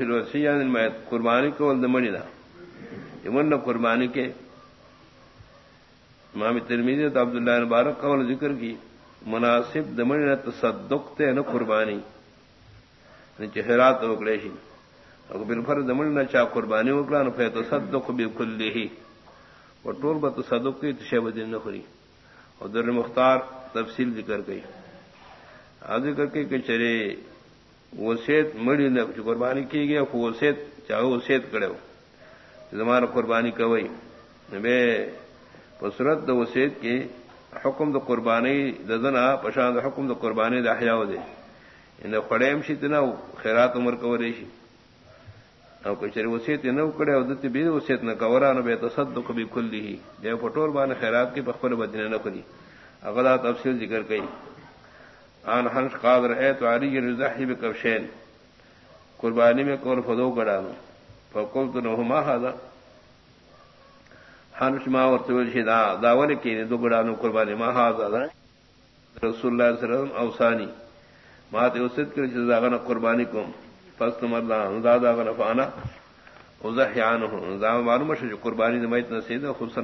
یعنی قربانی کو دمڑی دا امن قربانی کے۔ امام ترمیزی تو عبداللہ مبارک قول ذکر کی، مناسب دمڑی نہ تصدق تے نہ قربانی۔ یعنی چہرات اکڑے شی اور بالفر دمڑی نہ چاہ قربانی اکڑا نہ پھر تصدق بالکل ہی۔ اور ٹول ب تصدق کی تشب دن نہ خری اور در مختار تفصیل ذکر گئی آ ذکر کے کہ چرے وسیت مڑی نے قربانی کی گئی وسیت چاہے وسیت کرے زمانہ قربانی کوئی۔ بے پسرت وسیت کی حکم د قربانی ددنا پشان حکم د قربانی دہیا دے۔ یعنی ان پڑیم شی تنا خیرات عمر کو ریشی او کچری وسیت نہ کڑے او دتی بھی وسیت نہ کورا نہ بے تصدق بھی کلی ہی دے پٹور بان خیرات کی بخبر بدنے نہ کلی اغلا تفصیل ذکر کئی۔ آن ہنس قادر ہے تو علی رضاحی بھی کبشین قربانی میں کول فدو گڑا فکول تو نہما ہادا ہنس ما اور دا داول کی دو گڑا نو قربانی، ما ہادا رسول اللہ صلی اللہ علیہ وسلم اوسانی۔ مات وسط کر داغنا قربانی کو فست مردا دادا غنا فانا وزحیان ہوں معلوم ہے قربانی نمیت نصیب خصوصا